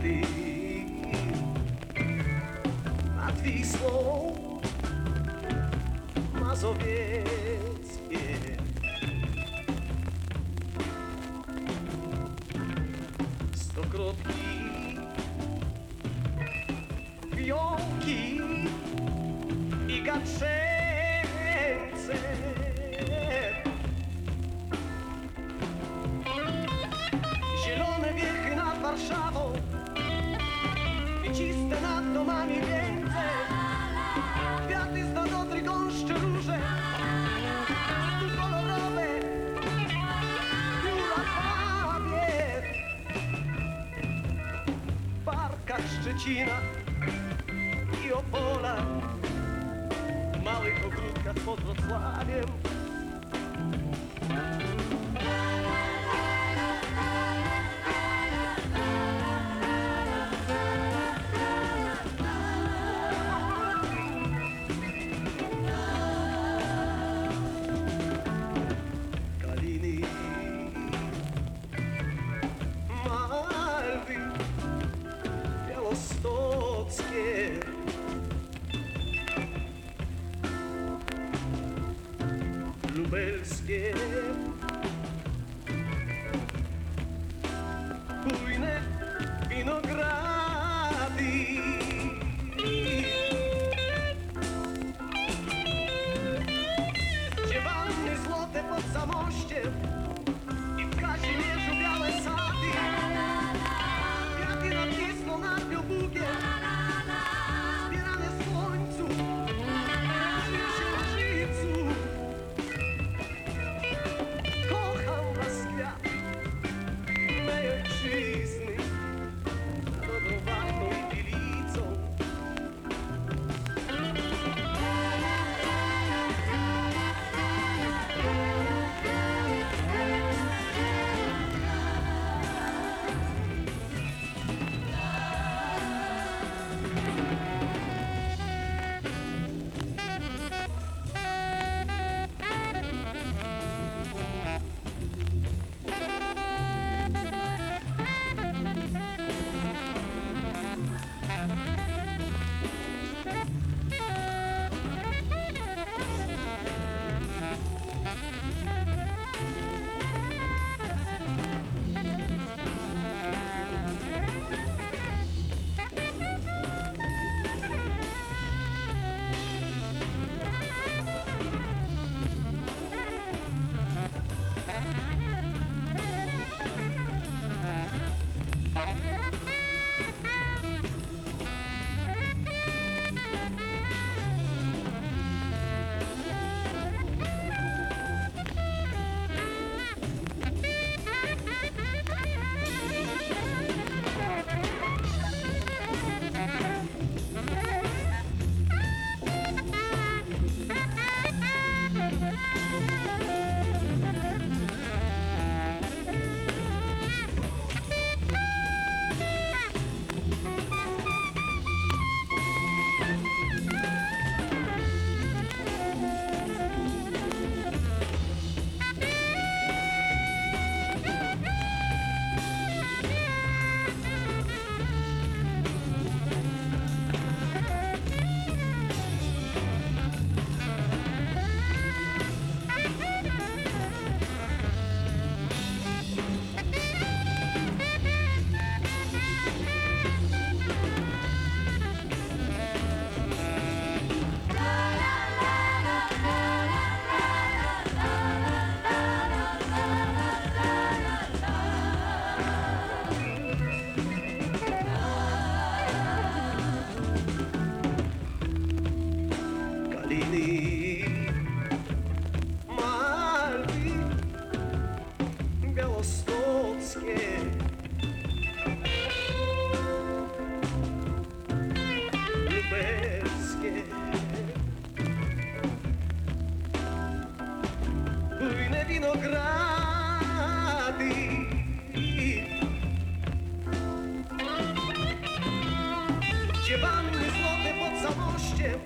kwiaty nad Wisłą Mazowieckie. Stokrotki, fiołki i gatrzęce. Nad domami wieńce Kwiaty z Wadotry, gąszcze, róże Tu kolorowe Góra pawiec W parkach Szczecina I Opola W małych ogródkach pod Wrocławiem little scared. Winogrady. Dziewanny złote pod zamościem